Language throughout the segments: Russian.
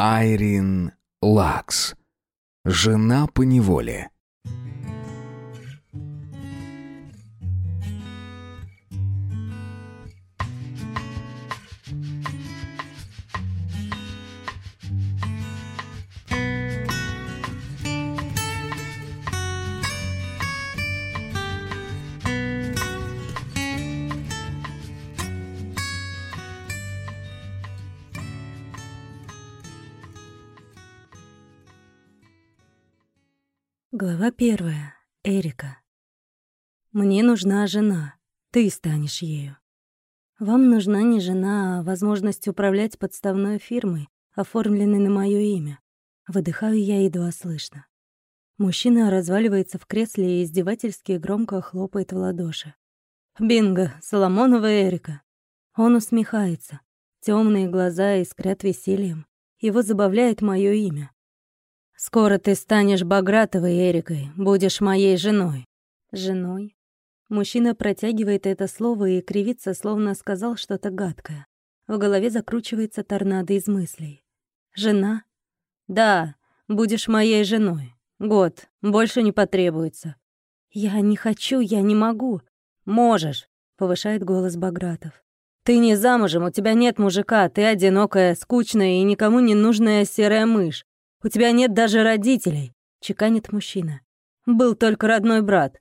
Айрин Лакс. Жена по неволе. Глава первая. Эрика. Мне нужна жена. Ты станешь ею. Вам нужна не жена, а возможность управлять подставной фирмой, оформленной на моё имя. Выдыхаю я едва слышно. Мужчина разваливается в кресле и издевательски громко хлопает в ладоши. «Бинго! Соломонова Эрика!» Он усмехается. Темные глаза искрят весельем. Его забавляет моё имя. Скоро ты станешь Багратовой Эрикой, будешь моей женой. Женой? Мужчина протягивает это слово и кривится, словно сказал что-то гадкое. В голове закручивается торнадо из мыслей. Жена? Да, будешь моей женой. Год, больше не потребуется. Я не хочу, я не могу. Можешь, повышает голос Багратов. Ты не замужем, у тебя нет мужика, ты одинокая, скучная и никому не нужная серая мышь. У тебя нет даже родителей», — чеканит мужчина. «Был только родной брат».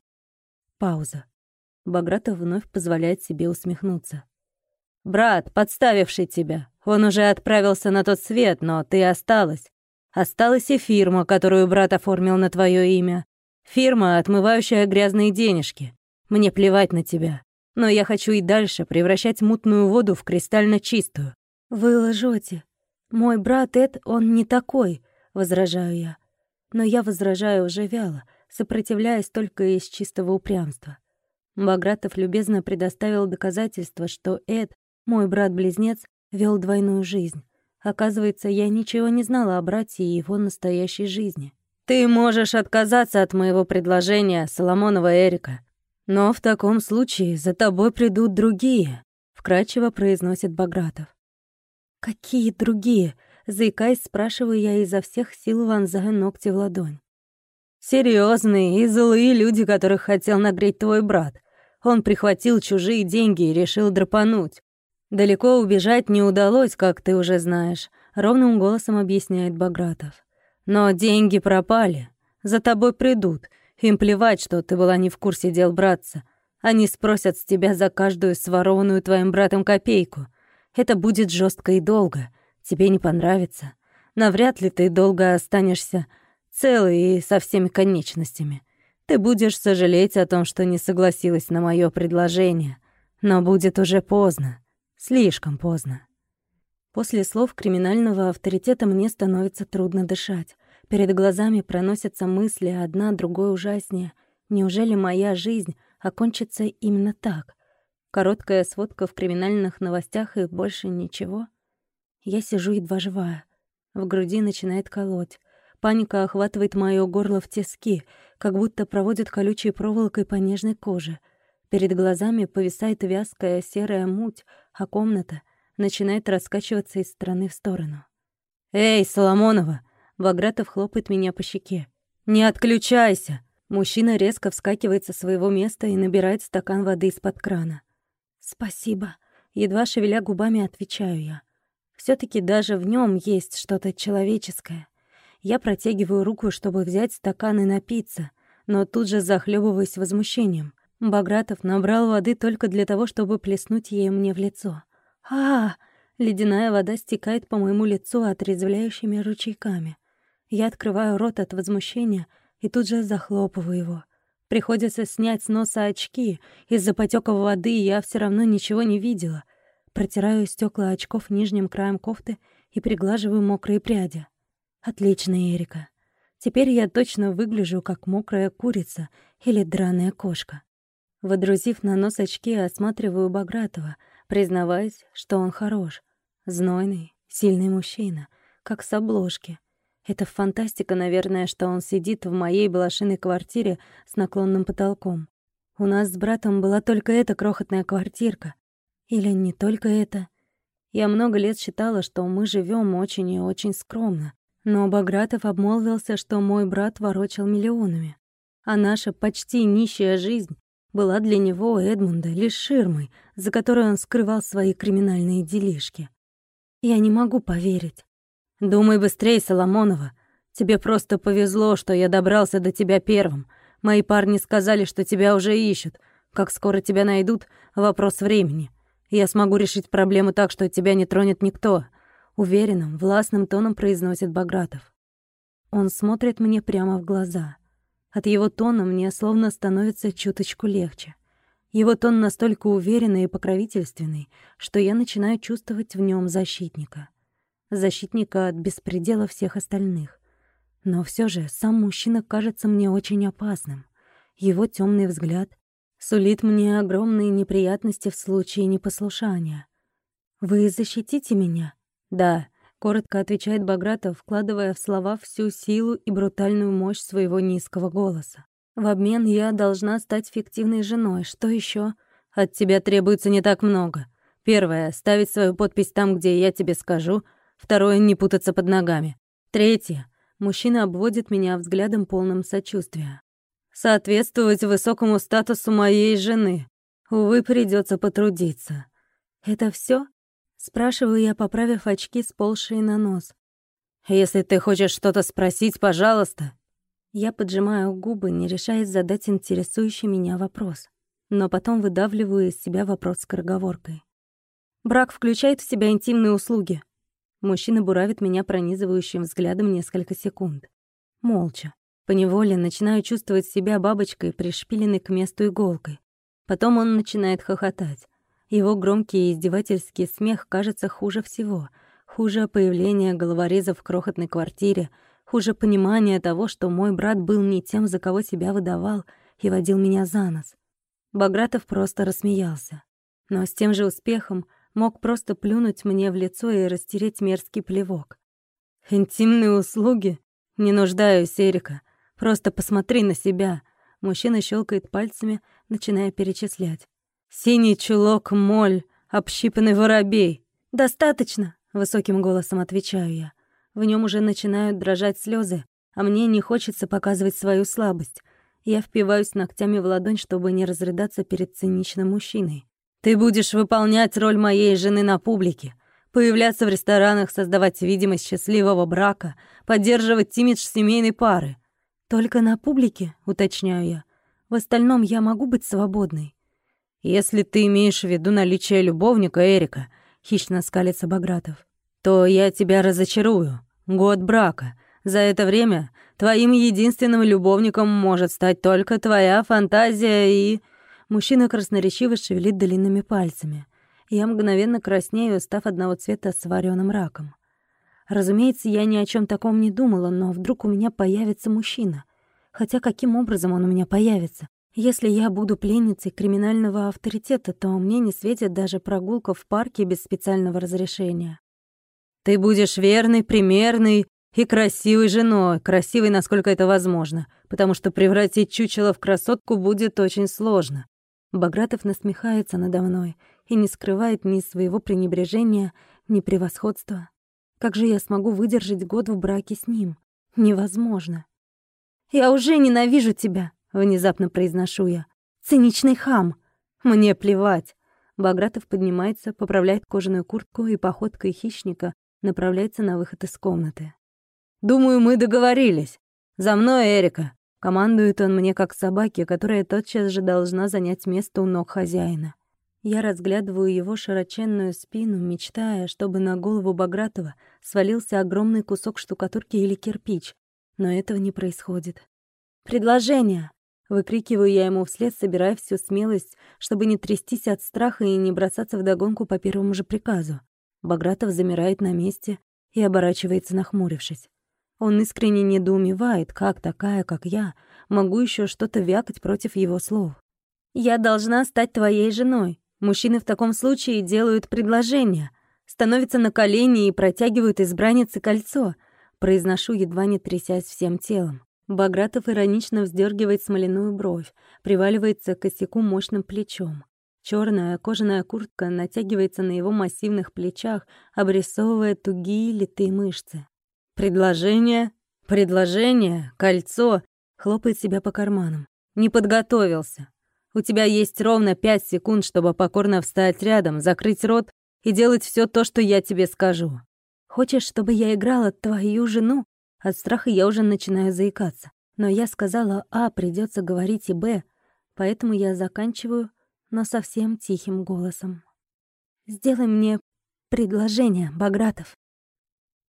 Пауза. Багратов вновь позволяет себе усмехнуться. «Брат, подставивший тебя. Он уже отправился на тот свет, но ты осталась. Осталась и фирма, которую брат оформил на твое имя. Фирма, отмывающая грязные денежки. Мне плевать на тебя. Но я хочу и дальше превращать мутную воду в кристально чистую. Вы лжете. Мой брат Эд, он не такой возражаю я. Но я возражаю уже вяло, сопротивляясь только из чистого упрямства. Багратов любезно предоставил доказательства, что Эд, мой брат-близнец, вел двойную жизнь. Оказывается, я ничего не знала о брате и его настоящей жизни. «Ты можешь отказаться от моего предложения, Соломонова Эрика. Но в таком случае за тобой придут другие», — вкратчиво произносит Багратов. «Какие другие?» Заикаясь, спрашиваю я изо всех сил, вонзая ногти в ладонь. Серьезные и злые люди, которых хотел нагреть твой брат. Он прихватил чужие деньги и решил драпануть. Далеко убежать не удалось, как ты уже знаешь, ровным голосом объясняет Багратов. Но деньги пропали. За тобой придут. Им плевать, что ты была не в курсе дел братца. Они спросят с тебя за каждую сворованную твоим братом копейку. Это будет жестко и долго тебе не понравится. Навряд ли ты долго останешься целый и со всеми конечностями. Ты будешь сожалеть о том, что не согласилась на мое предложение. Но будет уже поздно. Слишком поздно. После слов криминального авторитета мне становится трудно дышать. Перед глазами проносятся мысли, одна другой ужаснее. Неужели моя жизнь окончится именно так? Короткая сводка в криминальных новостях и больше ничего — я сижу едва живая. В груди начинает колоть. Паника охватывает моё горло в тиски, как будто проводят колючей проволокой по нежной коже. Перед глазами повисает вязкая серая муть, а комната начинает раскачиваться из стороны в сторону. «Эй, Соломонова!» Багратов хлопает меня по щеке. «Не отключайся!» Мужчина резко вскакивает со своего места и набирает стакан воды из-под крана. «Спасибо!» Едва шевеля губами, отвечаю я все таки даже в нем есть что-то человеческое. Я протягиваю руку, чтобы взять стакан и напиться, но тут же захлебываюсь возмущением. Багратов набрал воды только для того, чтобы плеснуть ей мне в лицо. а, -а, -а Ледяная вода стекает по моему лицу отрезвляющими ручейками. Я открываю рот от возмущения и тут же захлопываю его. Приходится снять с носа очки. Из-за потёка воды я все равно ничего не видела — Протираю стекла очков нижним краем кофты и приглаживаю мокрые пряди. Отлично, Эрика. Теперь я точно выгляжу, как мокрая курица или драная кошка. Водрузив на нос очки, осматриваю Багратова, признаваясь, что он хорош. Знойный, сильный мужчина, как с обложки. Это фантастика, наверное, что он сидит в моей блошиной квартире с наклонным потолком. У нас с братом была только эта крохотная квартирка, или не только это. Я много лет считала, что мы живем очень и очень скромно. Но Багратов обмолвился, что мой брат ворочал миллионами. А наша почти нищая жизнь была для него, Эдмунда, лишь ширмой, за которой он скрывал свои криминальные делишки. Я не могу поверить. «Думай быстрее, Соломонова. Тебе просто повезло, что я добрался до тебя первым. Мои парни сказали, что тебя уже ищут. Как скоро тебя найдут — вопрос времени. Я смогу решить проблему так, что тебя не тронет никто», — уверенным, властным тоном произносит Багратов. Он смотрит мне прямо в глаза. От его тона мне словно становится чуточку легче. Его тон настолько уверенный и покровительственный, что я начинаю чувствовать в нем защитника. Защитника от беспредела всех остальных. Но все же сам мужчина кажется мне очень опасным. Его темный взгляд сулит мне огромные неприятности в случае непослушания. «Вы защитите меня?» «Да», — коротко отвечает Багратов, вкладывая в слова всю силу и брутальную мощь своего низкого голоса. В обмен я должна стать фиктивной женой. Что еще? От тебя требуется не так много. Первое — ставить свою подпись там, где я тебе скажу. Второе — не путаться под ногами. Третье — мужчина обводит меня взглядом полным сочувствия. Соответствовать высокому статусу моей жены. Увы, придется потрудиться. Это все? Спрашиваю я, поправив очки, сползшие на нос. Если ты хочешь что-то спросить, пожалуйста, я поджимаю губы, не решаясь задать интересующий меня вопрос. Но потом выдавливаю из себя вопрос скороговоркой. «Брак включает в себя интимные услуги?» Мужчина буравит меня пронизывающим взглядом несколько секунд. Молча. Поневоле начинаю чувствовать себя бабочкой, пришпиленной к месту иголкой. Потом он начинает хохотать. Его громкий и издевательский смех кажется хуже всего. Хуже появления головореза в крохотной квартире — Хуже понимания того, что мой брат был не тем, за кого себя выдавал, и водил меня за нос. Багратов просто рассмеялся. Но с тем же успехом мог просто плюнуть мне в лицо и растереть мерзкий плевок. «Интимные услуги? Не нуждаюсь, Эрика. Просто посмотри на себя». Мужчина щелкает пальцами, начиная перечислять. «Синий чулок, моль, общипанный воробей». «Достаточно», — высоким голосом отвечаю я. В нем уже начинают дрожать слезы, а мне не хочется показывать свою слабость. Я впиваюсь ногтями в ладонь, чтобы не разрыдаться перед циничным мужчиной. «Ты будешь выполнять роль моей жены на публике, появляться в ресторанах, создавать видимость счастливого брака, поддерживать имидж семейной пары. Только на публике, уточняю я. В остальном я могу быть свободной. Если ты имеешь в виду наличие любовника, Эрика, хищно скалится Багратов, то я тебя разочарую. Год брака. За это время твоим единственным любовником может стать только твоя фантазия и...» Мужчина красноречиво шевелит длинными пальцами. Я мгновенно краснею, став одного цвета с вареным раком. Разумеется, я ни о чем таком не думала, но вдруг у меня появится мужчина. Хотя каким образом он у меня появится? Если я буду пленницей криминального авторитета, то мне не светит даже прогулка в парке без специального разрешения. Ты будешь верной, примерной и красивой женой, красивой, насколько это возможно, потому что превратить чучело в красотку будет очень сложно. Багратов насмехается надо мной и не скрывает ни своего пренебрежения, ни превосходства. Как же я смогу выдержать год в браке с ним? Невозможно. «Я уже ненавижу тебя», — внезапно произношу я. «Циничный хам! Мне плевать!» Багратов поднимается, поправляет кожаную куртку и походкой хищника направляется на выход из комнаты. «Думаю, мы договорились. За мной, Эрика!» Командует он мне как собаке, которая тотчас же должна занять место у ног хозяина. Я разглядываю его широченную спину, мечтая, чтобы на голову Багратова свалился огромный кусок штукатурки или кирпич, но этого не происходит. «Предложение!» — выкрикиваю я ему вслед, собирая всю смелость, чтобы не трястись от страха и не бросаться вдогонку по первому же приказу. Багратов замирает на месте и оборачивается, нахмурившись. Он искренне недоумевает, как такая, как я, могу еще что-то вякать против его слов. «Я должна стать твоей женой. Мужчины в таком случае делают предложение, становятся на колени и протягивают избраннице кольцо», произношу, едва не трясясь всем телом. Багратов иронично вздергивает смоляную бровь, приваливается к косяку мощным плечом. Черная кожаная куртка натягивается на его массивных плечах, обрисовывая тугие литые мышцы. «Предложение? Предложение? Кольцо?» Хлопает себя по карманам. «Не подготовился. У тебя есть ровно пять секунд, чтобы покорно встать рядом, закрыть рот и делать все то, что я тебе скажу. Хочешь, чтобы я играла твою жену? От страха я уже начинаю заикаться. Но я сказала А, придется говорить и Б, поэтому я заканчиваю но совсем тихим голосом. «Сделай мне предложение, Багратов».